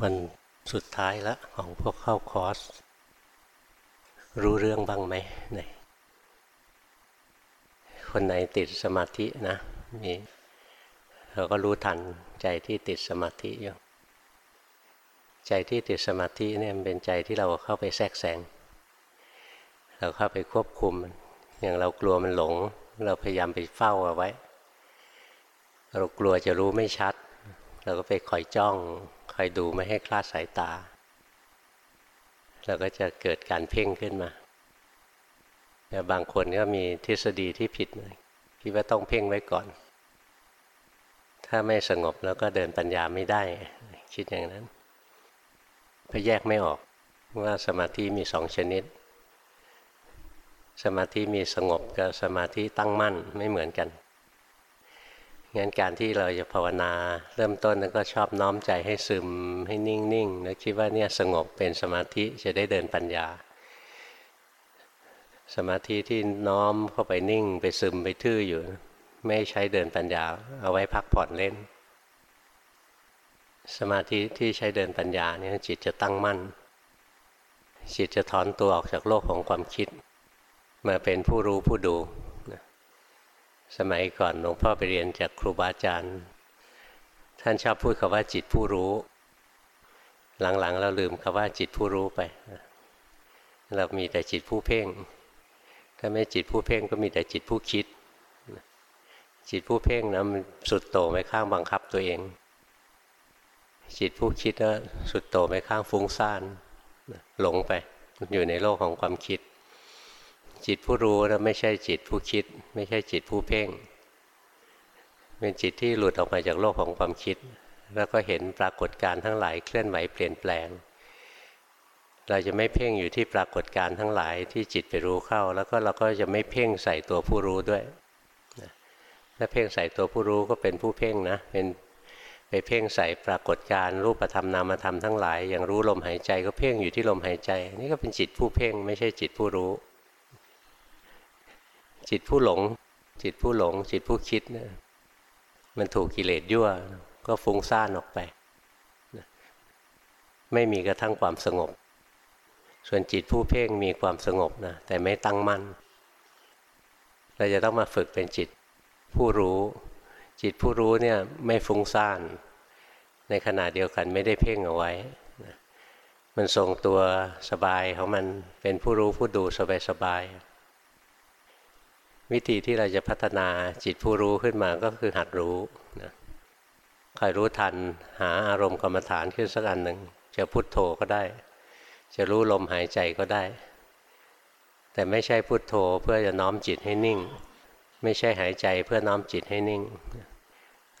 วันสุดท้ายล้วของพวกเข้าคอร์ส รู้เรื่องบ้างไหมไหนคนไหนติดสมาธินะมีเราก็รู้ทันใจที่ติดสมาธิอยู่ใจที่ติดสมาธิเนี่ยเป็นใจที่เราเข้าไปแทรกแซงเราเข้าไปควบคุมอย่างเรากลัวมันหลง เราพยายามไปเฝ้าเอาไว้ เรากลัวจะรู้ไม่ชัด เราก็ไปคอยจ้อง อยดูไม่ให้คลาดสายตา เราก็จะเกิดการเพ่งขึ้นมาแต่บางคนก็มีทฤษฎีที่ผิดคิดว่าต้องเพ่งไว้ก่อน ถ้าไม่สงบแล้วก็เดินปัญญาไม่ได้ คิดอย่างนั้นพแยกไม่ออกว่าสมาธิมีสองชนิด สมาธิมีสงบกับสมาธิตั้งมั่นไม่เหมือนกัน งั้นการที่เราจะภาวนาเริ่มต้นนั้นก็ชอบน้อมใจให้ซึมให้นิ่งๆแล้วคิดว่าเนี่ยสงบเป็นสมาธิจะได้เดินปัญญา สมาธิที่น้อมเข้าไปนิ่งไปซึมไปทื่ออยู่ ไม่ใช้เดินปัญญา เอาไว้พักผ่อนเล่น สมาธิที่ใช้เดินปัญญาเนี่ยจิตจะตั้งมั่น จิตจะถอนตัวออกจากโลกของความคิด มาเป็นผู้รู้ผู้ดู สมัยก่อนหลวงพ่อไปเรียนจากครูบาอาจารย์ ท่านชอบพูดคาว่าจิตผู้รู้ หลังๆ เราลืมคาว่าจิตผู้รู้ไป เรามีแต่จิตผู้เพ่ง ถ้าไม่จิตผู้เพ่งก็มีแต่จิตผู้คิด จิตผู้เพ่งนะมันสุดโต่งไปข้างบังคับตัวเอง จิตผู้คิดก็สุดโต่งไปข้างฟุ้งซ่านหลงไปอยู่ในโลกของความคิด จิตผู้รู้นะไม่ใช่จิตผู้คิด ไม่ใช่จิตผู้เพ่ง เป็นจิตที่หลุดออกมาจากโลกของความคิด แล้วก็เห็นปรากฏการณ์ทั้งหลายเคลื่อนไหวเปลี่ยนแปลง เราจะไม่เพ่งอยู่ที่ปรากฏการณ์ทั้งหลายที่จิตไปรู้เข้า แล้วก็เราก็จะไม่เพ่งใส่ตัวผู้รู้ด้วยถ้าเพ่งใส่ตัวผู้รู้ก็เป็นผู้เพ่งนะเป็นไปเพ่งใส่ปรากฏการณ์รูปธรรมนามธรรมทั้งหลายอย่างรู้ลมหายใจก็เพ่งอยู่ที่ลมหายใจ นี่ก็เป็นจิตผู้เพ่งไม่ใช่จิตผู้รู้ จิตผู้หลง จิตผู้หลง จิตผู้คิดนี่ยมันถูกกิเลสยั่ว ก็ฟุ้งซ่านออกไป ไม่มีกระทั่งความสงบ ส่วนจิตผู้เพ่งมีความสงบนะแต่ไม่ตั้งมั่น เราจะต้องมาฝึกเป็นจิตผู้รู้ จิตผู้รู้เนี่ยไม่ฟุ้งซ่าน ในขณะเดียวกันไม่ได้เพ่งเอาไว้มันทรงตัวสบายของมันเป็นผู้รู้ผู้ดูสบายสบาย วิธีที่เราจะพัฒนาจิตผู้รู้ขึ้นมาก็คือหัดรู้นะคอยรู้ทันหาอารมณ์กรรมฐานขึ้นสักอันหนึ่งจะพุทโธก็ได้ จะรู้ลมหายใจก็ได้ แต่ไม่ใช่พุทโธเพื่อจะน้อมจิตให้นิ่ง ไม่ใช่หายใจเพื่อน้อมจิตให้นิ่ง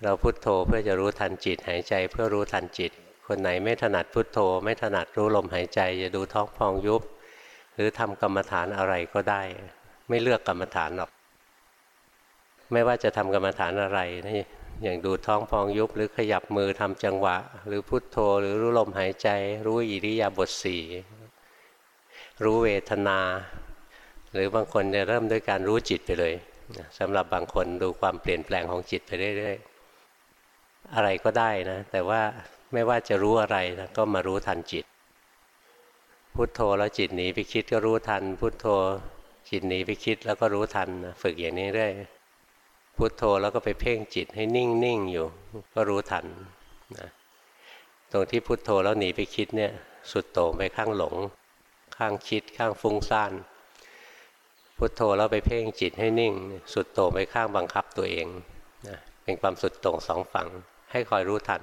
เราพุทโธเพื่อจะรู้ทันจิตหายใจเพื่อรู้ทันจิต คนไหนไม่ถนัดพุทโธ ไม่ถนัดรู้ลมหายใจจะดูท้องพองยุบ หรือทำกรรมฐานอะไรก็ได้ ไม่เลือกกรรมฐานหรอก ไม่ว่าจะทำกรรมฐานอะไรนะอย่างดูท้องพองยุบหรือขยับมือทำจังหวะ หรือพุทโธหรือรู้ลมหายใจ รู้อิริยาบถสี่รู้เวทนา หรือบางคนจะเริ่มด้วยการรู้จิตไปเลยสำหรับบางคนดูความเปลี่ยนแปลงของจิตไปเรื่อยๆอะไรก็ได้นะ แต่ว่าไม่ว่าจะรู้อะไรนะก็มารู้ทันจิต พุทโธแล้วจิตหนีไปคิดก็รู้ทัน พุทโธจิตหนีไปคิดแล้วก็รู้ทันฝึกอย่างนี้เรื่อย พุทโธแล้วก็ไปเพ่งจิตให้นิ่งนิ่งอยู่ ก็รู้ทันนะตรงที่พุทโธแล้วหนีไปคิดเนี่ยสุดโต่งไปข้างหลง ข้างคิดข้างฟุ้งซ่านพุทโธแล้วไปเพ่งจิตให้นิ่ง สุดโต่งไปข้างบังคับตัวเองนะเป็นความสุดโต่งสองฝั่งให้คอยรู้ทัน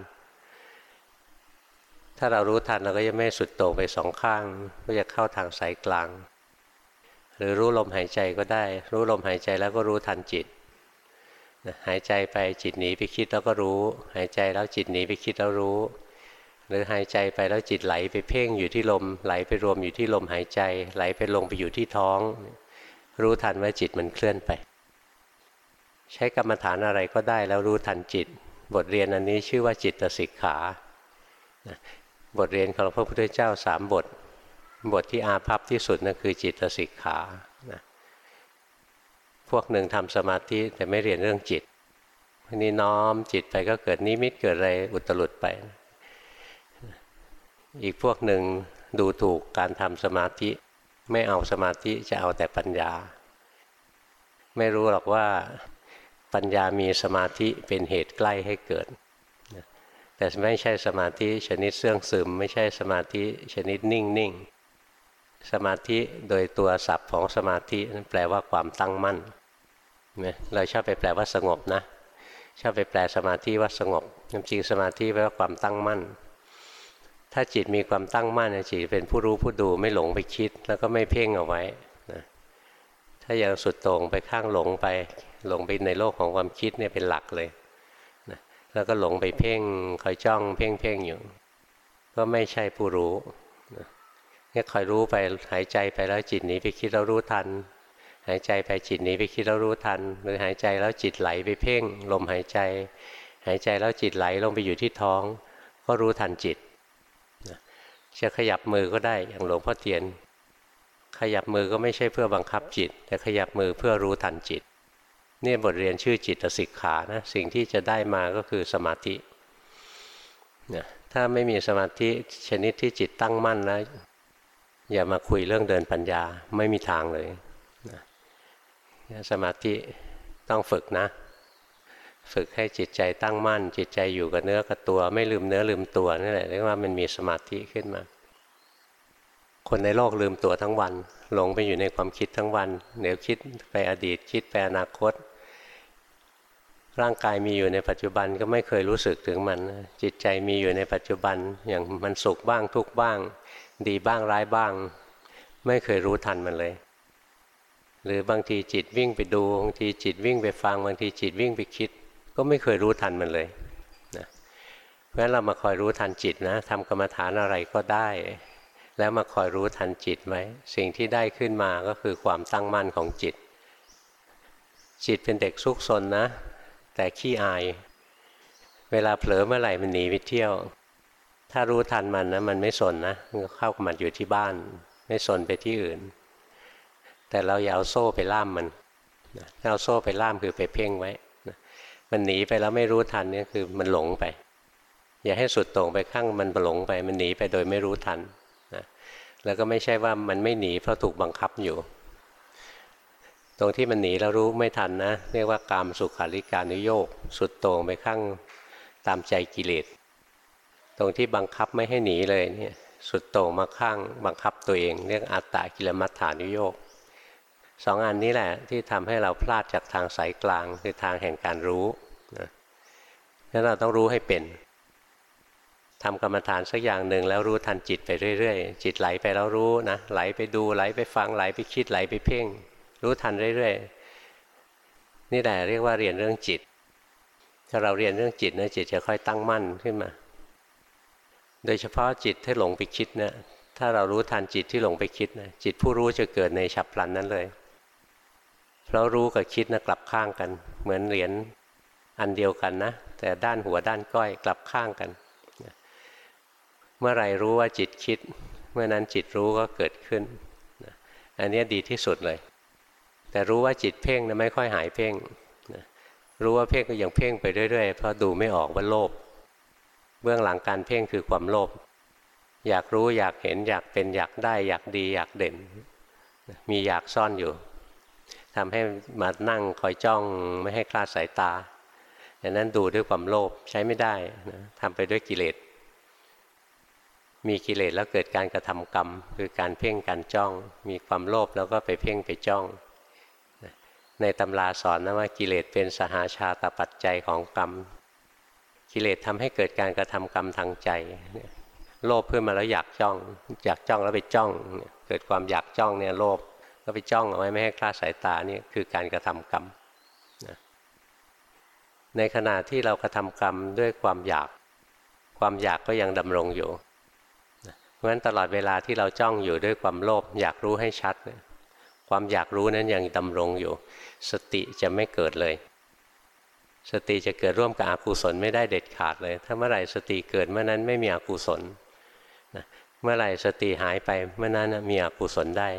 ถ้าเรารู้ทันเราก็จะไม่สุดโต่งไปสองข้าง ก็จะเข้าทางสายกลาง หรือรู้ลมหายใจก็ได้ รู้ลมหายใจแล้วก็รู้ทันจิต หายใจไปจิตหนีไปคิดแล้วก็รู้ หายใจแล้วจิตหนีไปคิดแล้วรู้ หรือหายใจไปแล้วจิตไหลไปเพ่งอยู่ที่ลม ไหลไปรวมอยู่ที่ลมหายใจ ไหลไปลงไปอยู่ที่ท้อง รู้ทันว่าจิตมันเคลื่อนไป ใช้กรรมฐานอะไรก็ได้แล้วรู้ทันจิต บทเรียนอันนี้ชื่อว่าจิตสิกขา บทเรียนของพระพุทธเจ้าสามบท บทที่อาภัพที่สุดนั่นคือจิตสิกขา พวกหนึ่งทำสมาธิแต่ไม่เรียนเรื่องจิตทีนี้น้อมจิตไปก็เกิดนิมิตเกิดอะไรอุตรุดไป อีกพวกหนึ่งดูถูกการทำสมาธิ ไม่เอาสมาธิจะเอาแต่ปัญญา ไม่รู้หรอกว่าปัญญามีสมาธิเป็นเหตุใกล้ให้เกิด แต่ไม่ใช่สมาธิชนิดเสื่องซึม ไม่ใช่สมาธิชนิดนิ่งนิ่งสมาธิโดยตัวศัพท์ของสมาธินั้นแปลว่าความตั้งมั่น เราชอบไปแปลว่าสงบนะ ชอบไปแปลสมาธิว่าสงบจริงสมาธิแปลว่าความตั้งมั่น ถ้าจิตมีความตั้งมั่นจิตเป็นผู้รู้ผู้ดูไม่หลงไปคิด แล้วก็ไม่เพ่งเอาไว้นะถ้ายังสุดตรงไปข้างหลงไปหลงไปในโลกของความคิดเนี่ยเป็นหลักเลยนะแล้วก็หลงไปเพ่งคอยจ้องเพ่งเพ่งอยู่ ก็ไม่ใช่ผู้รู้นะเนี่ยคอยรู้ไปหายใจไปแล้วจิตหนีไปคิดเรารู้ทัน หายใจไปจิตหนีไปคิดแล้วรู้ทัน หรือหายใจแล้วจิตไหลไปเพ่ง ลมหายใจ หายใจแล้วจิตไหลลงไปอยู่ที่ท้อง ก็รู้ทันจิตจะขยับมือก็ได้อย่างหลวงพ่อเทียน ขยับมือก็ไม่ใช่เพื่อบังคับจิต แต่ขยับมือเพื่อรู้ทันจิตนี่บทเรียนชื่อจิตสิกขานะสิ่งที่จะได้มาก็คือสมาธินะถ้าไม่มีสมาธิชนิดที่จิตตั้งมั่นนะอย่ามาคุยเรื่องเดินปัญญาไม่มีทางเลย สมาธิต้องฝึกนะ ฝึกให้จิตใจตั้งมั่น จิตใจอยู่กับเนื้อกับตัว ไม่ลืมเนื้อลืมตัวนี่แหละเรียกว่ามันมีสมาธิขึ้นมา คนในโลกลืมตัวทั้งวันหลงไปอยู่ในความคิดทั้งวันเดี๋ยวคิดไปอดีตคิดไปอนาคต ร่างกายมีอยู่ในปัจจุบันก็ไม่เคยรู้สึกถึงมัน จิตใจมีอยู่ในปัจจุบันอย่างมันสุขบ้างทุกบ้าง ดีบ้างร้ายบ้าง ไม่เคยรู้ทันมันเลย หรือบางทีจิตวิ่งไปดูบางทีจิตวิ่งไปฟังบางทีจิตวิ่งไปคิด ก็ไม่เคยรู้ทันมันเลยนะเพราะฉะนั้นเรามาคอยรู้ทันจิตนะทำกรรมฐานอะไรก็ได้ แล้วมาคอยรู้ทันจิตไหมสิ่งที่ได้ขึ้นมาก็คือความตั้งมั่นของจิต จิตเป็นเด็กซุกซนนะ แต่ขี้อาย เวลาเผลอเมื่อไหร่มันหนีไปเที่ยว ถ้ารู้ทันมันนะมันไม่สนนะมันก็เข้ามาอยู่ที่บ้าน ไม่สนไปที่อื่น แต่เราอย่าเอาโซ่ไปล่ามมันถ้าเอาโซ่ไปล่ามคือไปเพ่งไว้มันหนีไปแล้วไม่รู้ทันนี่คือมันหลงไป อย่าให้สุดตรงไปข้างมันหลงไป มันหนีไปโดยไม่รู้ทันนะแล้วก็ไม่ใช่ว่ามันไม่หนีเพราะถูกบังคับอยู่ ตรงที่มันหนีแล้วรู้ไม่ทันนะ เรียกว่ากามสุขาริการนุโยกสุดตรงไปข้างตามใจกิเลสตรงที่บังคับไม่ให้หนีเลยเนี่ยสุดโต่งมาข้างบังคับตัวเอง เรียกอัตตากิลมัฏฐานุโยก สองอันนี้แหละที่ทำให้เราพลาดจากทางสายกลางคือทางแห่งการรู้นะนั้นเราต้องรู้ให้เป็นทำกรรมฐานสักอย่างหนึ่งแล้วรู้ทันจิตไปเรื่อยๆ จิตไหลไปแล้วรู้นะไหลไปดูไหลไปฟังไหลไปคิดไหลไปเพ่ง รู้ทันเรื่อยๆ นี่แหละเรียกว่าเรียนเรื่องจิต ถ้าเราเรียนเรื่องจิตนะจิตจะค่อยตั้งมั่นขึ้นมา โดยเฉพาะจิตที่หลงไปคิดเนะี่ยถ้าเรารู้ทันจิตที่หลงไปคิดนะจิตผู้รู้จะเกิดในฉับพลันนั้นเลย เพราะรู้กับคิดนะกลับข้างกัน เหมือนเหรียญอันเดียวกันนะ แต่ด้านหัวด้านก้อยกลับข้างกัน เมื่อไรรู้ว่าจิตคิด เมื่อนั้นจิตรู้ก็เกิดขึ้น อันนี้ดีที่สุดเลย แต่รู้ว่าจิตเพ่งนะไม่ค่อยหายเพ่งรู้ว่าเพ่งก็ยังเพ่งไปเรื่อยๆ เพราะดูไม่ออกว่าโลภ เบื้องหลังการเพ่งคือความโลภ อยากรู้อยากเห็นอยากเป็นอยากได้อยากดีอยากเด่น มีอยากซ่อนอยู่ ทำให้มานั่งคอยจ้องไม่ให้คลาดสายตาอย่างนั้นดูด้วยความโลภใช้ไม่ได้นะทำไปด้วยกิเลส มีกิเลสแล้วเกิดการกระทำกรรม คือการเพ่งการจ้อง มีความโลภแล้วก็ไปเพ่งไปจ้อง ในตำราสอนนะว่ากิเลสเป็นสหาชาตปัจจัยของกรรม กิเลสทำให้เกิดการกระทำกรรมทางใจ โลภเพื่อมาแล้วอยากจ้อง อยากจ้องแล้วไปจ้อง เกิดความอยากจ้องเนี่ยโลภ ก็ไปจ้องเอาไว้ไม่ให้คลาดสายตานี่คือการกระทำกรรมนะในขณะที่เรากระทำกรรมด้วยความอยาก ความอยากก็ยังดำรงอยู่เพราะฉะนั้นตลอดเวลาที่เราจ้องอยู่ด้วยความโลภอยากรู้ให้ชัด ความอยากรู้นั้นยังดำรงอยู่ สติจะไม่เกิดเลย สติจะเกิดร่วมกับอกุศลไม่ได้เด็ดขาดเลย ถ้าเมื่อไหร่สติเกิดเมื่อนั้นไม่มีอกุศลเมื่อไหร่สติหายไปเมื่อนั้นมีอกุศลได้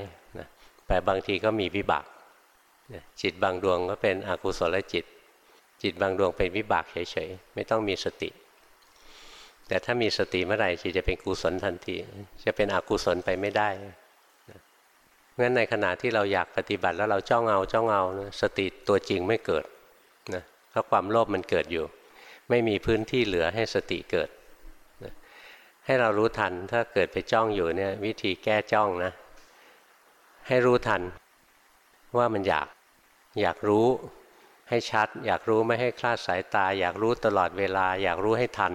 แต่บางทีก็มีวิบากจิตบางดวงก็เป็นอกุศลจิต จิตบางดวงเป็นวิบากเฉยๆไม่ต้องมีสติ แต่ถ้ามีสติเมื่อไหร่จิตจะเป็นกุศลทันที จะเป็นอกุศลไปไม่ได้งั้นในขณะที่เราอยากปฏิบัติแล้วเราจ้องเอาจ้องเอาสติตัวจริงไม่เกิดนะเพราะความโลภมันเกิดอยู่ ไม่มีพื้นที่เหลือให้สติเกิดนะให้เรารู้ทันถ้าเกิดไปจ้องอยู่เนี่ยวิธีแก้จ้องนะ ให้รู้ทัน ว่ามันอยาก อยากรู้ให้ชัด อยากรู้ไม่ให้คลาดสายตา อยากรู้ตลอดเวลา อยากรู้ให้ทัน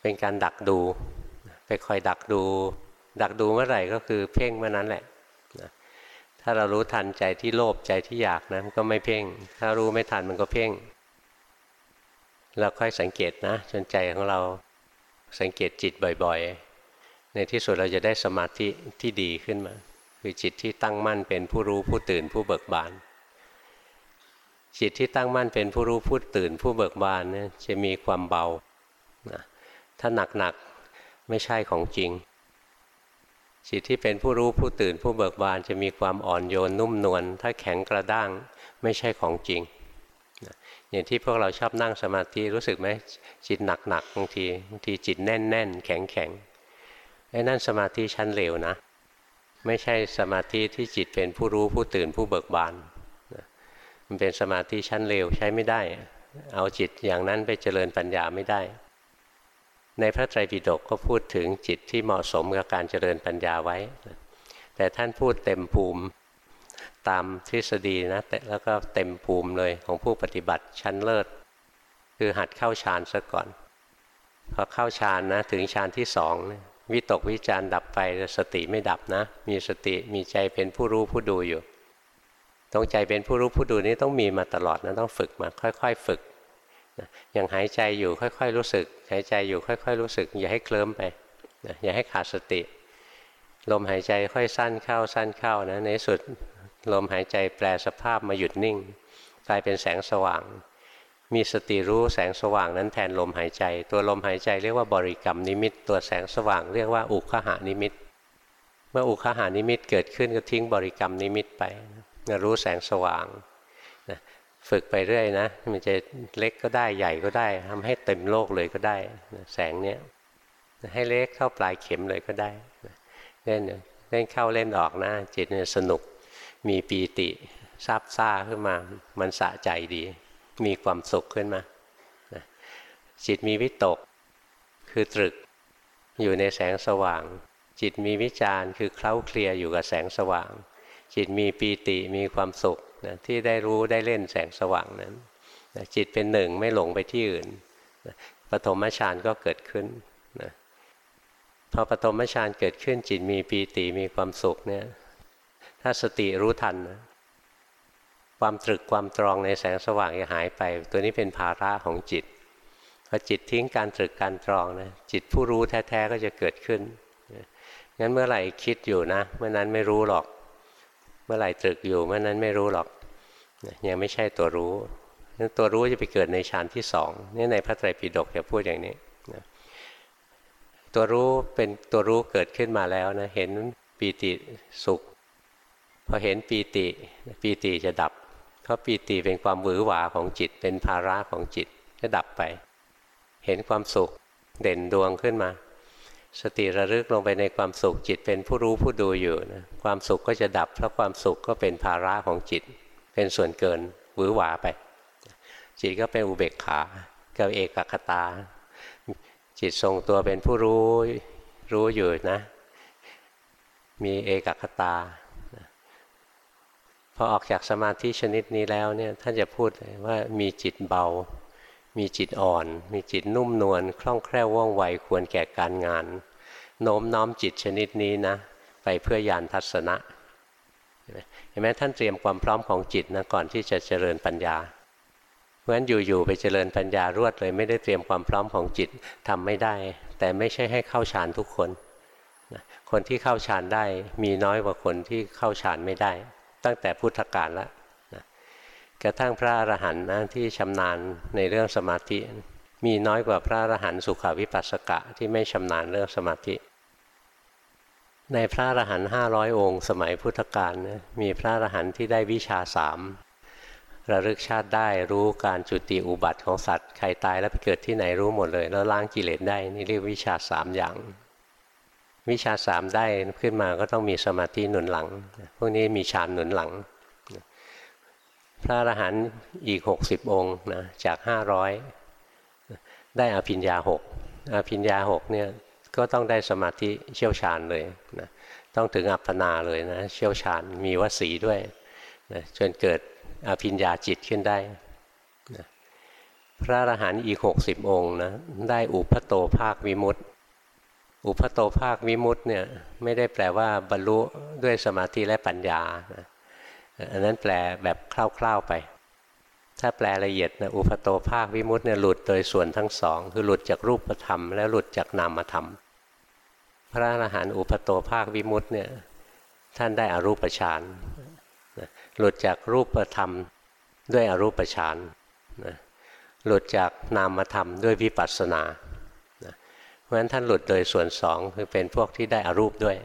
เป็นการดักดู ไปคอยดักดู ดักดูเมื่อไหร่ก็คือเพ่งเมื่อนั้นแหละถ้าเรารู้ทันใจที่โลภใจที่อยากนะมันก็ไม่เพ่ง ถ้ารู้ไม่ทันมันก็เพ่ง เราค่อยสังเกตนะจนใจของเราสังเกตจิตบ่อยๆ ในที่สุดเราจะได้สมาธิที่ดีขึ้นมา คือจิตที่ตั้งมั่นเป็นผู้รู้ผู้ตื่นผู้เบิกบาน จิตที่ตั้งมั่นเป็นผู้รู้ผู้ตื่นผู้เบิกบานเนี่ยจะมีความเบานะถ้าหนักๆไม่ใช่ของจริง จิตที่เป็นผู้รู้ผู้ตื่นผู้เบิกบานจะมีความอ่อนโยนนุ่มนวลถ้าแข็งกระด้างไม่ใช่ของจริงอย่างที่พวกเราชอบนั่งสมาธิรู้สึกไหมจิตหนักหนักบางทีบางทีจิตแน่นแน่นแข็งแข็งไอ้นั่นสมาธิชั้นเร็วนะ ไม่ใช่สมาธิที่จิตเป็นผู้รู้ผู้ตื่นผู้เบิกบานมันเป็นสมาธิชั้นเร็วใช้ไม่ได้ เอาจิตอย่างนั้นไปเจริญปัญญาไม่ได้ ในพระไตรปิฎกก็พูดถึงจิตที่เหมาะสมกับการเจริญปัญญาไว้ แต่ท่านพูดเต็มภูมิตามทฤษฎีนะแต่แล้วก็เต็มภูมิเลยของผู้ปฏิบัติชั้นเลิศ คือหัดเข้าฌานซะก่อนพอเข้าฌานนะถึงฌานที่สอง วิตกวิจารดับไปสติไม่ดับนะ มีสติมีใจเป็นผู้รู้ผู้ดูอยู่ต้องใจเป็นผู้รู้ผู้ดูนี้ต้องมีมาตลอดนะต้องฝึกมาค่อยๆฝึกอย่างหายใจอยู่ค่อยๆรู้สึก หายใจอยู่ค่อยๆรู้สึก อย่าให้เคลิ้มไปอย่าให้ขาดสติ ลมหายใจค่อยสั้นเข้าสั้นเข้านะในที่สุดลมหายใจแปลสภาพมาหยุดนิ่ง กลายเป็นแสงสว่าง มีสติรู้แสงสว่างนั้นแทนลมหายใจ ตัวลมหายใจเรียกว่าบริกรรมนิมิต ตัวแสงสว่างเรียกว่าอุคคหนิมิต เมื่ออุคคหนิมิตเกิดขึ้นก็ทิ้งบริกรรมนิมิตไปรู้แสงสว่างฝึกไปเรื่อยนะมันจะเล็กก็ได้ใหญ่ก็ได้ทำให้เต็มโลกเลยก็ได้แสงเนี้ยให้เล็กเข้าปลายเข็มเลยก็ได้เล่นเล่นเข้าเล่นออกนะจิตเนี่ยสนุกมีปีติซาบซ่าขึ้นมามันสะใจดี มีความสุขขึ้นมาจิตมีวิตกคือตรึกอยู่ในแสงสว่าง จิตมีวิจารคือเคล้าเคลียอยู่กับแสงสว่าง จิตมีปีติมีความสุขนะที่ได้รู้ได้เล่นแสงสว่างนั้นนะจิตเป็นหนึ่งไม่หลงไปที่อื่นนะปฐมฌานก็เกิดขึ้นนะพอปฐมฌานเกิดขึ้นจิตมีปีติมีความสุขเนี่ยถ้าสติรู้ทันนะ ความตรึกความตรองในแสงสว่างจะหายไป ตัวนี้เป็นภาระของจิตพอจิตทิ้งการตรึกการตรองนะจิตผู้รู้แท้ๆก็จะเกิดขึ้นงั้นเมื่อไหร่คิดอยู่นะ เมื่อนั้นไม่รู้หรอก เมื่อไหร่ตรึกอยู่เมื่อนั้นไม่รู้หรอกยังไม่ใช่ตัวรู้นั้นตัวรู้จะไปเกิดในฌานที่สองนี่ในพระไตรปิฎกจะพูดอย่างนี้ตัวรู้เป็นตัวรู้เกิดขึ้นมาแล้วนะเห็นปีติสุขพอเห็นปีติปีติจะดับ เพราะปีติเป็นความหวือหวาของจิต เป็นภาระของจิตก็ดับไป เห็นความสุขเด่นดวงขึ้นมา สติระลึกลงไปในความสุขจิตเป็นผู้รู้ผู้ดูอยู่นะความสุขก็จะดับเพราะความสุขก็เป็นภาระของจิต เป็นส่วนเกินหวือหวาไป จิตก็เป็นอุเบกขากับเอกคตา จิตทรงตัวเป็นผู้รู้รู้อยู่นะ มีเอกคตา พอออกจากสมาธิชนิดนี้แล้วเนี่ยท่านจะพูดว่ามีจิตเบา มีจิตอ่อน มีจิตนุ่มนวลคล่องแคล่วว่องไวควรแก่การงาน โน้มน้อมจิตชนิดนี้นะ ไปเพื่อยานทัศนะเห็นไหมท่านเตรียมความพร้อมของจิตนะก่อนที่จะเจริญปัญญา เพราะฉะนั้นอยู่ๆไปเจริญปัญญารวดเลย ไม่ได้เตรียมความพร้อมของจิตทำไม่ได้ แต่ไม่ใช่ให้เข้าฌานทุกคนคนที่เข้าฌานได้มีน้อยกว่าคนที่เข้าฌานไม่ได้ ตั้งแต่พุทธกาลแล้วกระทั่งพระอรหันต์นะที่ชำนาญในเรื่องสมาธิ มีน้อยกว่าพระอรหันต์สุขวิปัสสกะที่ไม่ชำนาญเรื่องสมาธิ ในพระอรหันต์ห้าร้อยองค์ สมัยพุทธกาลนะมีพระอรหันต์ที่ได้วิชาสามระลึกชาติได้รู้การจุติอุบัติของสัตว์ใครตายแล้วไปเกิดที่ไหนรู้หมดเลย แล้วล้างกิเลสได้นี่เรียกวิชาสามอย่าง วิชาสามได้ขึ้นมาก็ต้องมีสมาธิหนุนหลัง พวกนี้มีฌานหนุนหลัง พระอรหันต์อีกหกสิบองค์นะจากห้าร้อยได้อภิญญาหกอภิญญาหกเนี่ยก็ต้องได้สมาธิเชี่ยวชาญเลยนะต้องถึงอัปปนาเลยนะเชี่ยวชาญมีวสีด้วยนะจนเกิดอภิญญาจิตขึ้นได้นะพระอรหันต์อีกหกสิบองค์นะได้อุปโตภาควิมุตติ อุปโตภาควิมุตติเนี่ยไม่ได้แปลว่าบรรลุด้วยสมาธิและปัญญานะอันนั้นแปลแบบคร่าวๆไป ถ้าแปลละเอียดนะอุปโตภาควิมุตติเนี่ยหลุดโดยส่วนทั้งสองคือหลุดจากรูปธรรม และหลุดจากนามธรรม พระอรหันต์อุปโตภาควิมุตติเนี่ยท่านได้อรูปฌานหลุดจากรูปธรรมด้วยอรูปฌานหลุดจากนามธรรมด้วยวิปัสสนา เพราะฉะนั้นท่านหลุดโดยส่วนสองคือเป็นพวกที่ได้อรูปด้วย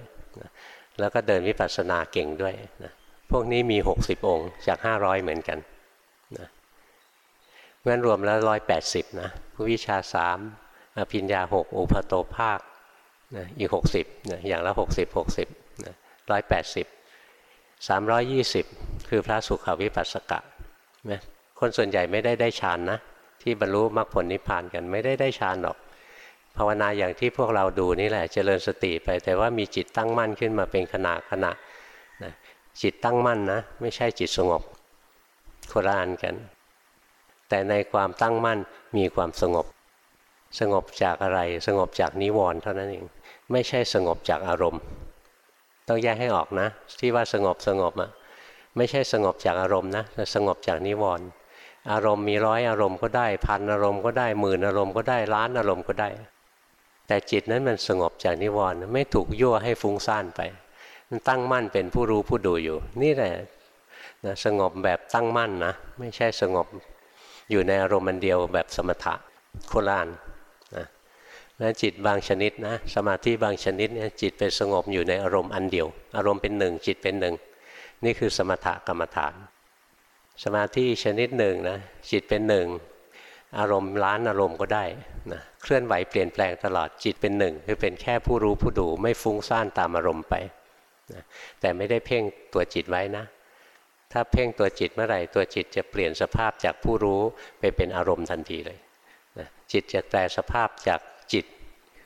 แล้วก็เดินวิปัสสนาเก่งด้วยนะพวกนี้มี 60 องค์จาก 500 เหมือนกันนะเพราะฉะนั้นรวมแล้ว 180 นะวิชาสามอภิญญาหกอุปโตภาคนะอีก 60นะอย่างละ 60 60นะ180 320 คือพระสุขวิปัสสกะนะคนส่วนใหญ่ไม่ได้ได้ฌานนะ ที่บรรลุมรรคผลนิพพานกันไม่ได้ได้ฌานหรอก ภาวนาอย่างที่พวกเราดูนี่แหละ เจริญสติไป แต่ว่ามีจิตตั้งมั่นขึ้นมาเป็นขณะขณะนะจิตตั้งมั่นนะ ไม่ใช่จิตสงบโครานกัน แต่ในความตั้งมั่นมีความสงบ สงบจากอะไร สงบจากนิวรณ์เท่านั้นเอง ไม่ใช่สงบจากอารมณ์ ต้องแยกให้ออกนะ ที่ว่าสงบสงบอะไม่ใช่สงบจากอารมณ์นะแต่สงบจากนิวรณ์อารมณ์มีร้อยอารมณ์ก็ได้พันอารมณ์ก็ได้หมื่นอารมณ์ก็ได้ล้านอารมณ์ก็ได้ แต่จิตนั้นมันสงบจากนิวรณ์ไม่ถูกยั่วให้ฟุ้งซ่านไป มันตั้งมั่นเป็นผู้รู้ผู้ดูอยู่ นี่แหละนะสงบแบบตั้งมั่นนะ ไม่ใช่สงบอยู่ในอารมณ์มันเดียวแบบสมถะโคลานนะแล้วจิตบางชนิดนะ สมาธิบางชนิดเนี่ยจิตเป็นสงบอยู่ในอารมณ์อันเดียว อารมณ์เป็นหนึ่งจิตเป็นหนึ่งนี่คือสมถะกรรมฐาน สมาธิชนิดหนึ่งนะจิตเป็นหนึ่ง อารมณ์ล้านอารมณ์ก็ได้นะเคลื่อนไหวเปลี่ยนแปลงตลอดจิตเป็นหนึ่งคือเป็นแค่ผู้รู้ผู้ดูไม่ฟุ้งซ่านตามอารมณ์ไปนะแต่ไม่ได้เพ่งตัวจิตไว้นะ ถ้าเพ่งตัวจิตเมื่อไหร่ตัวจิตจะเปลี่ยนสภาพจากผู้รู้ไปเป็นอารมณ์ทันทีเลยนะจิตจะแปลสภาพจากจิต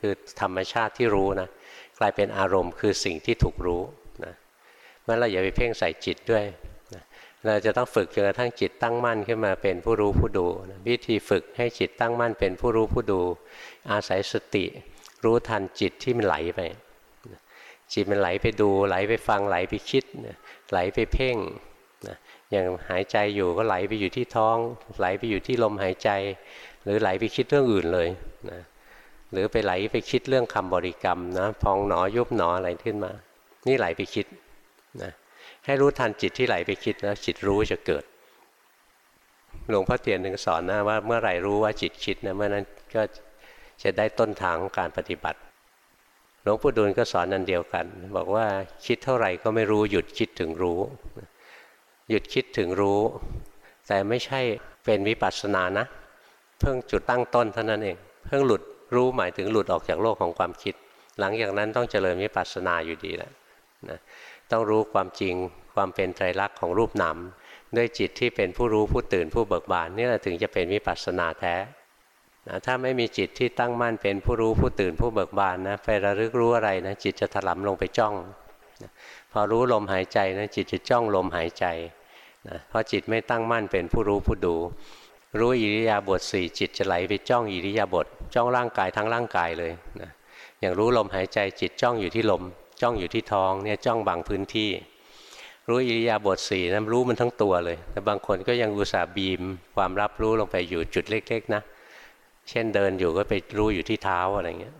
คือธรรมชาติที่รู้นะกลายเป็นอารมณ์คือสิ่งที่ถูกรู้นะเมื่อเราอย่าไปเพ่งใส่จิตด้วย เราจะต้องฝึกจนกระทั่งจิตตั้งมั่นขึ้นมาเป็นผู้รู้ผู้ดูวิธีฝึกให้จิตตั้งมั่นเป็นผู้รู้ผู้ดู อาศัยสติ รู้ทันจิตที่มันไหลไป จิตมันไหลไปดูไหลไปฟังไหลไปคิด ไหลไปเพ่งอย่างหายใจอยู่ก็ไหลไปอยู่ที่ท้อง ไหลไปอยู่ที่ลมหายใจ หรือไหลไปคิดเรื่องอื่นเลยนะหรือไปไหลไปคิดเรื่องคำบริกรรมนะพองหนอยุบหนออะไรขึ้นมา นี่ไหลไปคิดนะ ให้รู้ทันจิตที่ไหลไปคิดแล้วจิตรู้จะเกิด หลวงพ่อเตียนหนึ่งสอนนะว่าเมื่อไหร่รู้ว่าจิตคิดนะเมื่อนั้นก็จะได้ต้นทางของการปฏิบัติ หลวงปู่ดูลก็สอนนันเดียวกัน บอกว่าคิดเท่าไหร่ก็ไม่รู้หยุดคิดถึงรู้ หยุดคิดถึงรู้ แต่ไม่ใช่เป็นวิปัสสนานะ เพิ่งจุดตั้งต้นเท่านั้นเอง เพิ่งหลุดรู้หมายถึงหลุดออกจากโลกของความคิด หลังจากนั้นต้องเจริญวิปัสสนาอยู่ดีแล้วนะ ต้องรู้ความจริงความเป็นไตรลักษณ์ของรูปนามด้วยจิตที่เป็นผู้รู้ผู้ตื่นผู้เบิกบานนี่แหละถึงจะเป็นวิปัสสนาแท้นะถ้าไม่มีจิตที่ตั้งมั่นเป็นผู้รู้ผู้ตื่นผู้เบิกบานนะไประลึกรู้อะไรนะจิตจะถลำลงไปจ้องนะพอรู้ลมหายใจนะจิตจะจ้องลมหายใจนะเพราะจิตไม่ตั้งมั่นเป็นผู้รู้ผู้ดู รู้อิริยาบถสี่จิตจะไหลไปจ้องอิริยาบถจ้องร่างกายทั้งร่างกายเลยนะอย่างรู้ลมหายใจจิตจ้องอยู่ที่ลม จ้องอยู่ที่ท้องเนี่ยจ้องบางพื้นที่ รู้อิริยาบถสี่นะรู้มันทั้งตัวเลย แต่บางคนก็ยังอุตส่าห์บีมความรับรู้ลงไปอยู่จุดเล็กๆนะ เช่นเดินอยู่ก็ไปรู้อยู่ที่เท้าอะไรเงี้ย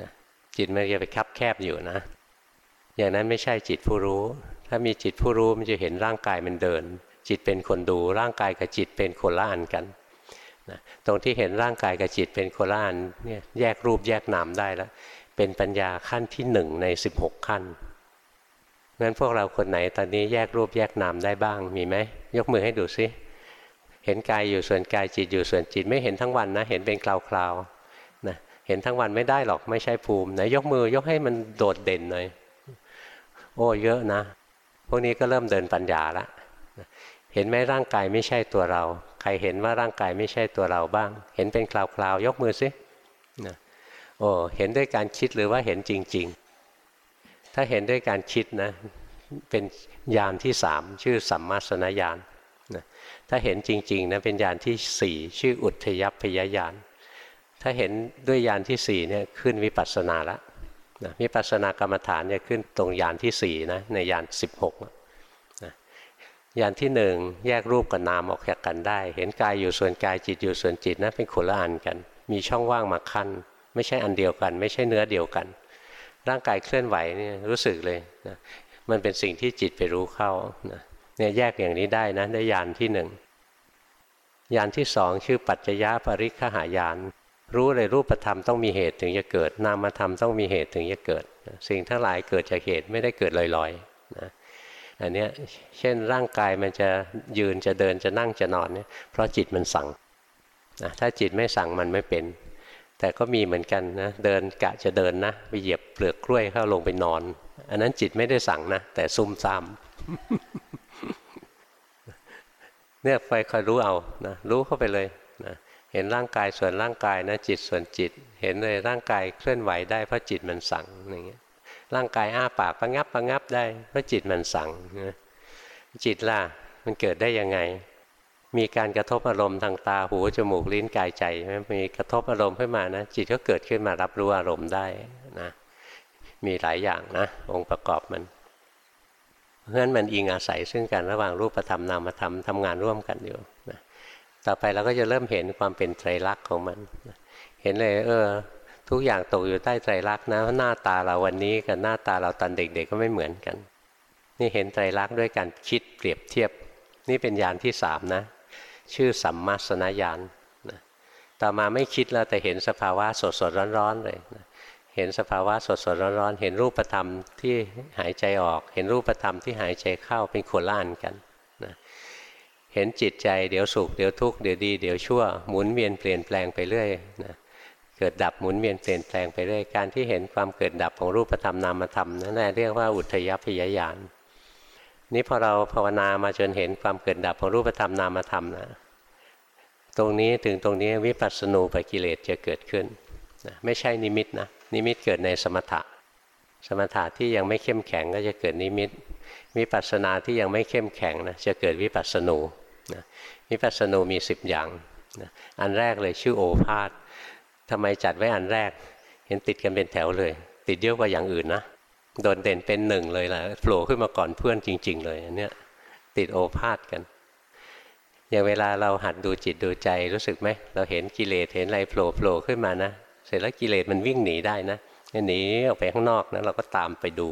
นะจิตมันจะไปคับแคบอยู่นะ อย่างนั้นไม่ใช่จิตผู้รู้ ถ้ามีจิตผู้รู้มันจะเห็นร่างกายมันเดิน จิตเป็นคนดูร่างกายกับจิตเป็นคนละอันกันนะตรงที่เห็นร่างกายกับจิตเป็นคนละอันเนี่ยแยกรูปแยกนามได้แล้ว เป็นปัญญาขั้นที่หนึ่งใน 16 ขั้นงั้นพวกเราคนไหนตอนนี้แยกรูปแยกนามได้บ้างมีไหมยกมือให้ดูซิเห็นกายอยู่ส่วนกายจิตอยู่ส่วนจิตไม่เห็นทั้งวันนะ เห็นเป็นคราวๆนะเห็นทั้งวันไม่ได้หรอกไม่ใช่ภูมิไหนยกมือยกให้มันโดดเด่นหน่อยโอ้เยอะนะ พวกนี้ก็เริ่มเดินปัญญาละเห็นไหมร่างกายไม่ใช่ตัวเรา ใครเห็นว่าร่างกายไม่ใช่ตัวเราบ้าง เห็นเป็นคราวๆยกมือซิ โอ้เห็นด้วยการคิดหรือว่าเห็นจริง ๆ ถ้าเห็นด้วยการคิดนะ เป็นญาณที่สามชื่อสัมมาสนญาณนะถ้าเห็นจริงๆนะเป็นญาณที่สี่ชื่ออุทยพยญาณถ้าเห็นด้วยญาณที่สี่เนี่ยขึ้นวิปัสสนาละนะวิปัสสนากรรมฐานเนี่ยขึ้นตรงญาณที่สี่นะในญาณสิบหกนะญาณที่หนึ่งแยกรูปกับนามออกจากกันได้ เห็นกายอยู่ส่วนกายจิตอยู่ส่วนจิตนะเป็นคนละอันกัน มีช่องว่างมาขั้น ไม่ใช่อันเดียวกัน ไม่ใช่เนื้อเดียวกัน ร่างกายเคลื่อนไหวเนี่ยรู้สึกเลยนะมันเป็นสิ่งที่จิตไปรู้เข้านะเนี่ยแยกอย่างนี้ได้นะได้ยานที่หนึ่งยานที่สองชื่อปัจจยปริคหายาน รู้เลยรูปธรรมต้องมีเหตุถึงจะเกิด นามธรรมต้องมีเหตุถึงจะเกิด สิ่งทั้งหลายเกิดจากเหตุไม่ได้เกิดลอยๆนะอันนี้เช่นร่างกายมันจะยืนจะเดินจะนั่งจะนอนเนี่ยเพราะจิตมันสั่งนะถ้าจิตไม่สั่งมันไม่เป็น แต่ก็มีเหมือนกันนะ เดินกะจะเดินนะไปเหยียบเปลือกกล้วยเข้าลงไปนอน อันนั้นจิตไม่ได้สั่งนะ แต่ซุ่มซ่ามเนี่ยไปคอยรู้เอานะรู้เข้าไปเลยนะเห็นร่างกายส่วนร่างกายนะ จิตส่วนจิต เห็นเลยร่างกายเคลื่อนไหวได้เพราะจิตมันสั่งอย่างเงี้ยร่างกายอ้าปากประงับประงับได้เพราะจิตมันสั่งนะจิตล่ะมันเกิดได้ยังไง มีการกระทบอารมณ์ทางตาหูจมูกลิ้นกายใจมีกระทบอารมณ์ขึ้นมานะจิตก็เกิดขึ้นมารับรู้อารมณ์ได้นะมีหลายอย่างนะ องค์ประกอบมันเพราะฉะนั้นมันอิงอาศัยซึ่งกันระหว่างรูปธรรมนามธรรมทำงานร่วมกันอยู่นะต่อไปเราก็จะเริ่มเห็นความเป็นไตรลักษณ์ของมันนะเห็นเลยเออทุกอย่างตกอยู่ใต้ไตรลักษณ์นะหน้าตาเราวันนี้กับหน้าตาเราตอนเด็กๆก็ไม่เหมือนกัน นี่เห็นไตรลักษณ์ด้วยการคิดเปรียบเทียบ นี่เป็นญาณที่สามนะ ชื่อสัมมาสนญาณนะต่อมาไม่คิดแล้วแต่เห็นสภาวะสดๆร้อนๆเลยนะเห็นสภาวะสดสดร้อนๆเห็นรูปธรรมที่หายใจออก เห็นรูปธรรมที่หายใจเข้าเป็นคนละอันกันนะเห็นจิตใจเดี๋ยวสุขเดี๋ยวทุกข์เดี๋ยวดีเดี๋ยวชั่วหมุนเวียนเปลี่ยนแปลงไปเรื่อยนะเกิดดับหมุนเวียนเปลี่ยนแปลงไปเรื่อยการที่เห็นความเกิดดับของรูปธรรมนามธรรมนั่นแหละเรียกว่าอุทยพยายาน นี้พอเราภาวนามาจนเห็นความเกิดดับของรูปธรรมนามธรรมนะตรงนี้ถึงตรงนี้วิปัสสนูปกิเลสจะเกิดขึ้นนะไม่ใช่นิมิตนะนิมิตเกิดในสมถะ สมถะที่ยังไม่เข้มแข็งก็จะเกิดนิมิตวิปัสสนาที่ยังไม่เข้มแข็งนะจะเกิดวิปัสสนูนะวิปัสสนูมีสิบอย่างนะอันแรกเลยชื่อโอภาษทำไมจัดไว้อันแรก เห็นติดกันเป็นแถวเลย ติดเยอะกว่าอย่างอื่นนะ โดนเด่นเป็นหนึ่งเลยแหละโผล่ขึ้นมาก่อนเพื่อนจริง ๆ เลยอันเนี้ยติดโอภาษกัน อย่างเวลาเราหัดดูจิตดูใจรู้สึกไหมเราเห็นกิเลสเห็นอะไรโผล่โผล่ขึ้นมานะ เสร็จแล้วกิเลสมันวิ่งหนีได้นะหนีออกไปข้างนอกนะเราก็ตามไปดู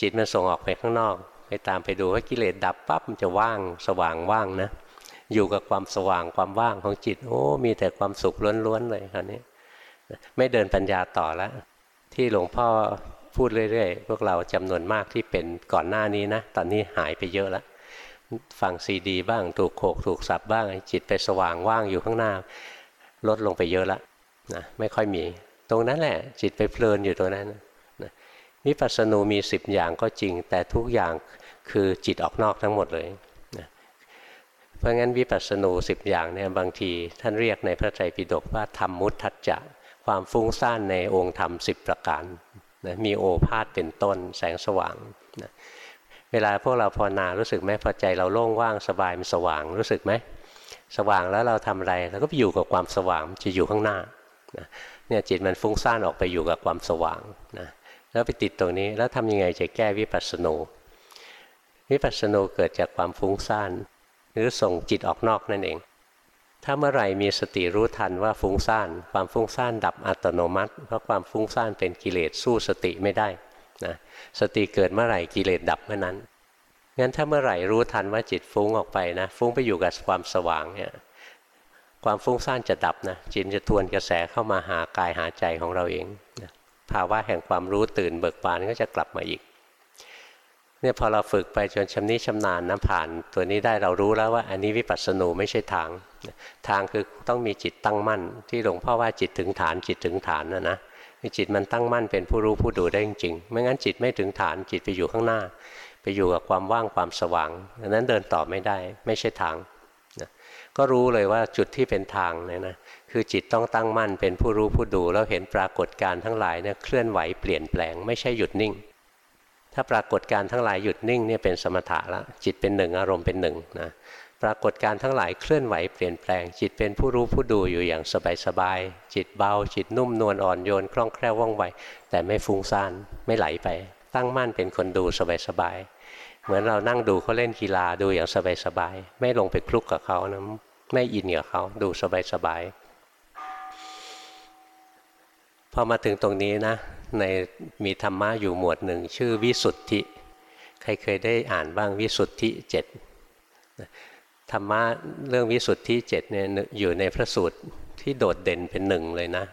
จิตมันส่งออกไปข้างนอก ไปตามไปดูว่ากิเลสดับปั๊บมันจะว่างสว่างว่างนะ อยู่กับความสว่างความว่างของจิต โอ้ มีแต่ความสุขล้วนๆเลยคราวนี้ไม่เดินปัญญาต่อแล้วที่หลวงพ่อ พูดเรื่อยๆ พวกเราจำนวนมากที่เป็นก่อนหน้านี้นะ ตอนนี้หายไปเยอะแล้วฟังซีดีบ้างถูกโขกถูกสับบ้างจิตไปสว่างว่างอยู่ข้างหน้า ลดลงไปเยอะแล้วนะไม่ค่อยมี ตรงนั้นแหละ จิตไปเพลินอยู่ตรงนั้นนะวิปัสสนูมีสิบอย่างก็จริง แต่ทุกอย่างคือจิตออกนอกทั้งหมดเลยนะเพราะงั้นวิปัสสนูสิบอย่างเนี่ยบางที ท่านเรียกในพระไตรปิฎกว่าธรรมมุทัจจะความฟุ้งซ่านในองค์ธรรมสิบประการ นะมีโอภาษเป็นต้นแสงสว่างนะเวลาพวกเราภาวนารู้สึกไหมพอใจเราโล่งว่างสบายมันสว่างรู้สึกไหมสว่างแล้วเราทำอะไรเราก็ไปอยู่กับความสว่างจะอยู่ข้างหน้านะเนี่ยจิตมันฟุ้งซ่านออกไปอยู่กับความสว่างนะแล้วไปติดตรงนี้แล้วทำยังไงจะแก้วิปัสสนูวิปัสสนูเกิดจากความฟุ้งซ่าน หรือส่งจิตออกนอกนั่นเอง ถ้าเมื่อไหร่มีสติรู้ทันว่าฟุ้งซ่าน ความฟุ้งซ่านดับอัตโนมัติ เพราะความฟุ้งซ่านเป็นกิเลสสู้สติไม่ได้นะสติเกิดเมื่อไหร่กิเลสดับเมื่อนั้นงั้นถ้าเมื่อไหร่รู้ทันว่าจิตฟุ้งออกไปนะฟุ้งไปอยู่กับความสว่างเนี่ยความฟุ้งซ่านจะดับนะจิตจะทวนกระแสเข้ามาหากายหาใจของเราเองนะภาวะแห่งความรู้ตื่นเบิกบานก็จะกลับมาอีกเนี่ยพอเราฝึกไปจนชำนิชำนาญนะผ่าน ตัวนี้ได้เรารู้แล้วว่าอันนี้วิปัสสนูไม่ใช่ทาง ทางคือต้องมีจิตตั้งมั่น ที่หลวงพ่อว่าจิตถึงฐานจิตถึงฐานนะนะจิตมันตั้งมั่นเป็นผู้รู้ผู้ดูได้จริงๆไม่งั้นจิตไม่ถึงฐานจิตไปอยู่ข้างหน้า ไปอยู่กับความว่างความสว่างดังนั้นเดินต่อไม่ได้ไม่ใช่ทางนะก็รู้เลยว่าจุดที่เป็นทางเนี่ยนะคือจิตต้องตั้งมั่นเป็นผู้รู้ผู้ดูแล้วเห็นปรากฏการทั้งหลายเนี่ยเคลื่อนไหวเปลี่ยนแปลง ไม่ใช่หยุดนิ่ง ถ้าปรากฏการทั้งหลายหยุดนิ่งเนี่ยเป็นสมถะละจิตเป็นหนึ่งอารมณ์เป็นหนึ่งนะ ปรากฏการทั้งหลายเคลื่อนไหวเปลี่ยนแปลง จิตเป็นผู้รู้ผู้ดูอยู่อย่างสบายๆจิตเบา จิตนุ่มนวลอ่อนโยนคล่องแคล่วว่องไวแต่ไม่ฟุ้งซ่านไม่ไหลไป ตั้งมั่นเป็นคนดูสบายๆเหมือนเรานั่งดูเขาเล่นกีฬาดูอย่างสบายๆไม่ลงไปคลุกกับเขานะไม่อินกับเขาดูสบายๆพอมาถึงตรงนี้นะ ในมีธรรมะอยู่หมวดหนึ่งชื่อวิสุทธิ ใครเคยได้อ่านบ้างวิสุทธิเจ็ด ธรรมะเรื่องวิสุทธิเจ็ดเนี่ยอยู่ในพระสูตรที่โดดเด่นเป็นหนึ่งเลยนะ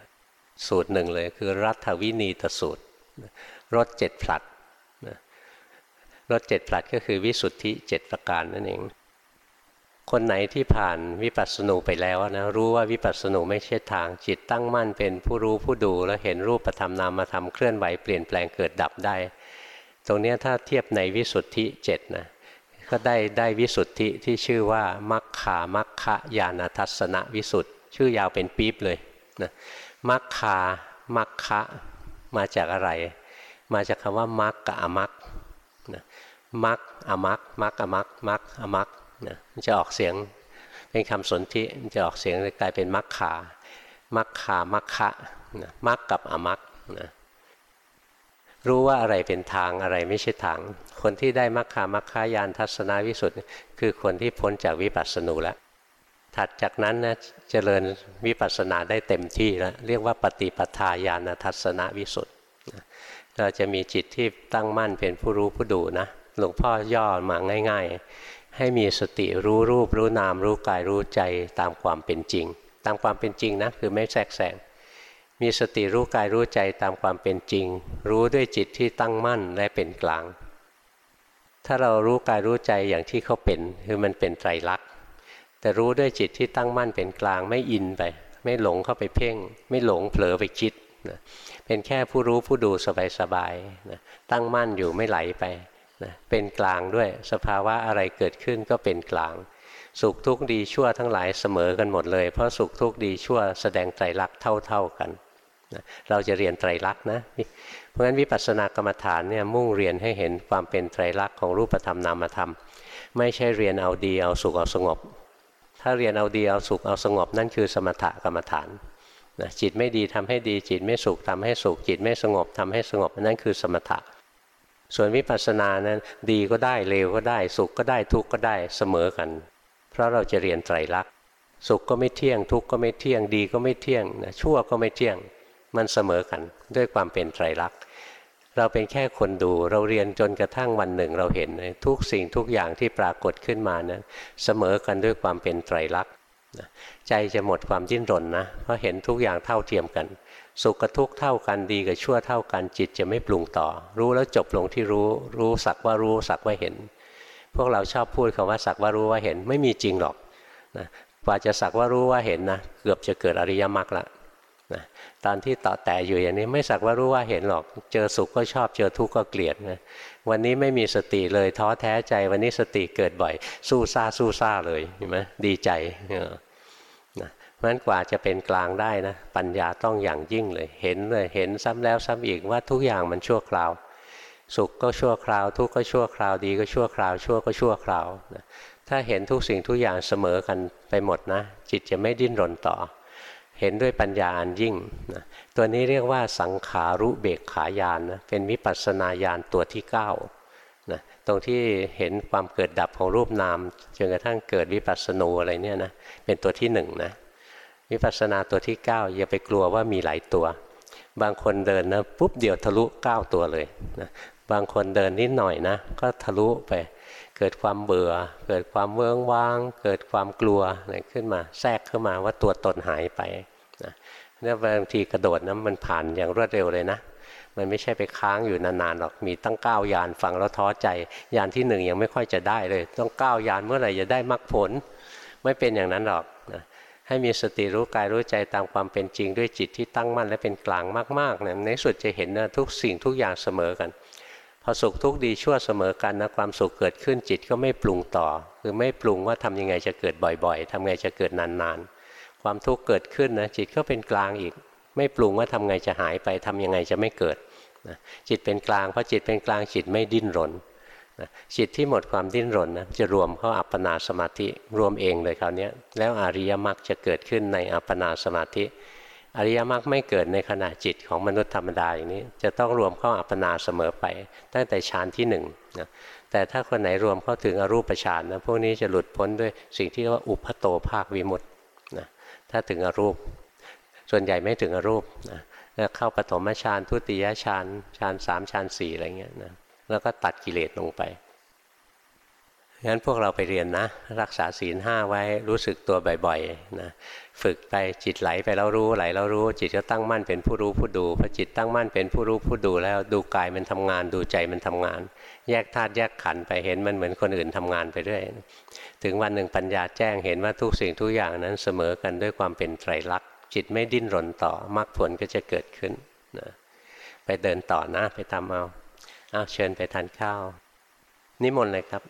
สูตรหนึ่งเลยคือรัฐวินีตสูตรรถเจ็ดผลัดรถเจ็ดผลัดก็คือวิสุทธิเจ็ดประการนั่นเอง คนไหนที่ผ่านวิปัสสนูไปแล้วนะรู้ว่าวิปัสสนูไม่ใช่ทางจิตตั้งมั่นเป็นผู้รู้ผู้ดูแล้วเห็นรูปธรรมนามธรรมเคลื่อนไหวเปลี่ยนแปลงเกิดดับได้ ตรงนี้ถ้าเทียบในวิสุทธิเจ็ดนะ ก็ได้ได้วิสุทธิที่ชื่อว่ามัคคามัคคะญาณทัศนวิสุทธิชื่อยาวเป็นปี๊บเลยนะมัคคามัคคะมาจากอะไร มาจากคำว่ามัคกับอมัคนะมัคอมัคมัคอมัคมัคอมัคนะมันจะออกเสียงเป็นคำสนธิมันจะออกเสียงกลายเป็นมัคคามัคคามัคคะนะมัคกับอมัคนะ รู้ว่าอะไรเป็นทางอะไรไม่ใช่ทาง คนที่ได้มัคคามัคคายานทัศนวิสุทธิ์คือคนที่พ้นจากวิปัสสนูแล้วถัดจากนั้นนะเจริญวิปัสสนาได้เต็มที่แล้วเรียกว่าปฏิปทาญาณทัศนวิสุทธิ์เราจะมีจิตที่ตั้งมั่นเป็นผู้รู้ผู้ดูนะหลวงพ่อย่อมาง่าย ๆ ให้มีสติรู้รูปรู้นามรู้กายรู้ใจตามความเป็นจริง ตามความเป็นจริงนะคือไม่แทรกแซง มีสติรู้กายรู้ใจตามความเป็นจริง รู้ด้วยจิตที่ตั้งมั่นและเป็นกลาง ถ้าเรารู้กายรู้ใจอย่างที่เขาเป็นคือมันเป็นไตรลักษณ์แต่รู้ด้วยจิตที่ตั้งมั่นเป็นกลางไม่อินไป ไม่หลงเข้าไปเพ่ง ไม่หลงเผลอไปคิดนะเป็นแค่ผู้รู้ผู้ดูสบายๆนะตั้งมั่นอยู่ไม่ไหลไปนะเป็นกลางด้วยสภาวะอะไรเกิดขึ้นก็เป็นกลาง สุขทุกข์ดีชั่วทั้งหลายเสมอกันหมดเลย เพราะสุขทุกข์ดีชั่วแสดงไตรลักษณ์เท่า ๆกัน นะเราจะเรียนไตรลักษณ์นะ เพราะฉะนั้นวิปัสสนากรรมฐานเนี่ยมุ่งเรียนให้เห็นความเป็นไตรลักษณ์ของรูปธรรมนามธรรม ไม่ใช่เรียนเอาดีเอาสุขเอาสงบ ถ้าเรียนเอาดีเอาสุขเอาสงบนั่นคือสมถกรรมฐานนะจิตไม่ดีทำให้ดีจิตไม่สุขทำให้สุขจิตไม่สงบทำให้สงบนั่นคือสมถะ ส่วนวิปัสสนานั้นดีก็ได้เลวก็ได้สุขก็ได้ทุกข์ก็ได้เสมอกัน เพราะเราจะเรียนไตรลักษณ์สุขก็ไม่เที่ยงทุกข์ก็ไม่เที่ยงดีก็ไม่เที่ยงนะชั่วก็ไม่เที่ยง มันเสมอกันด้วยความเป็นไตรลักษณ์เราเป็นแค่คนดูเราเรียนจนกระทั่งวันหนึ่งเราเห็นทุกสิ่งทุกอย่างที่ปรากฏขึ้นมานั้นเสมอกันด้วยความเป็นไตรลักษณ์ใจจะหมดความดิ้นรนนะเพราะเห็นทุกอย่างเท่าเทียมกัน สุขกับทุกข์เท่ากันดีกับชั่วเท่ากันจิตจะไม่ปรุงต่อ รู้แล้วจบลงที่รู้ รู้สักว่ารู้สักว่าเห็น พวกเราชอบพูดคำว่าสักว่ารู้ว่าเห็นไม่มีจริงหรอกนะกว่าจะสักว่ารู้ว่าเห็นนะเกือบจะเกิดอริยมรรคละ นะตอนที่ต่อแต่อยู่อย่างนี้ไม่สักว่ารู้ว่าเห็นหรอก เจอสุขก็ชอบเจอทุกข์ก็เกลียดนะวันนี้ไม่มีสติเลยท้อแท้ใจ วันนี้สติเกิดบ่อย สู้ซาสู้ซาเลยเห็นไหมดีใจนะเพราะฉะนั้นกว่าจะเป็นกลางได้นะปัญญาต้องอย่างยิ่งเลย เห็นเลยเห็นซ้ำแล้วซ้ำอีกว่าทุกอย่างมันชั่วคราว สุขก็ชั่วคราว ทุกข์ก็ชั่วคราวดีก็ชั่วคราว ชั่วก็ชั่วคราวนะถ้าเห็นทุกสิ่งทุกอย่างเสมอกันไปหมดนะ จิตจะไม่ดิ้นรนต่อ เห็นด้วยปัญญาอันยิ่งนะตัวนี้เรียกว่าสังขารุเบกขายานนะเป็นวิปัสสนาญาณตัวที่9นะตรงที่เห็นความเกิดดับของรูปนามจนกระทั่งเกิดวิปัสสนูอะไรเนี่ยนะเป็นตัวที่หนึ่งนะวิปัสสนาตัวที่ 9 อย่าไปกลัวว่ามีหลายตัว บางคนเดินนะปุ๊บเดียวทะลุ 9 ตัวเลยนะบางคนเดินนิดหน่อยนะ ก็ทะลุไปเกิดความเบื่อ เกิดความเวิ้งว้าง เกิดความกลัวอะไรขึ้นมาแทรกเข้ามาว่าตัวตนหายไป นะเนี่ยบางทีกระโดดนะมันผ่านอย่างรวดเร็วเลยนะ มันไม่ใช่ไปค้างอยู่นานๆหรอกมีตั้งเก้ายานฟังแล้วท้อใจยานที่หนึ่งยังไม่ค่อยจะได้เลย ต้องเก้ายานเมื่อไหร่จะได้มรรคผล ไม่เป็นอย่างนั้นหรอกนะให้มีสติรู้กายรู้ใจตามความเป็นจริงด้วยจิตที่ตั้งมั่นและเป็นกลางมากๆเนี่ยในสุดจะเห็นนะทุกสิ่งทุกอย่างเสมอกันพอสุขทุกข์ดีชั่วเสมอกันนะความสุขเกิดขึ้นจิตก็ไม่ปรุงต่อ คือไม่ปรุงว่าทำยังไงจะเกิดบ่อยๆทำไงจะเกิดนานๆ ความทุกข์เกิดขึ้นนะจิตก็เป็นกลางอีก ไม่ปรุงว่าทำไงจะหายไปทำยังไงจะไม่เกิดนะจิตเป็นกลางเพราะจิตเป็นกลางจิตไม่ดิ้นรนนะจิตที่หมดความดิ้นรนนะจะรวมเข้าอัปปนาสมาธิรวมเองเลยคราวนี้แล้วอริยมรรคจะเกิดขึ้นในอัปปนาสมาธิ อริยมรรคไม่เกิดในขณะจิตของมนุษย์ธรรมดาอย่างนี้ จะต้องรวมเข้าอัปปนาเสมอไป ตั้งแต่ฌานที่หนึ่งนะแต่ถ้าคนไหนรวมเข้าถึงอรูปฌานนะพวกนี้จะหลุดพ้นด้วยสิ่งที่เรียกว่าอุปโตภาควิมุตติ ถ้าถึงอรูป ส่วนใหญ่ไม่ถึงอรูปนะเข้าปฐมฌานทุติยฌานฌานสามฌานสี่อะไรเงี้ยนะแล้วก็ตัดกิเลสลงไปงั้นพวกเราไปเรียนนะ รักษาศีลห้าไว้รู้สึกตัวบ่อยๆนะฝึกไปจิตไหลไปแล้วรู้ไหลแล้วรู้ จิตก็ตั้งมั่นเป็นผู้รู้ผู้ดูพอจิตตั้งมั่นเป็นผู้รู้ผู้ดูแล้วดูกายมันทำงานดูใจมันทำงาน แยกธาตุแยกขันธ์ไปเห็นมันเหมือนคนอื่นทำงานไปเรื่อย ถึงวันหนึ่งปัญญาแจ้งเห็นว่าทุกสิ่งทุกอย่างนั้นเสมอกันด้วยความเป็นไตรลักษณ์จิตไม่ดิ้นรนต่อมรรคผลก็จะเกิดขึ้นนะไปเดินต่อนะไปทำเอาเอาเชิญไปทานข้าว นิมนต์เลยครับ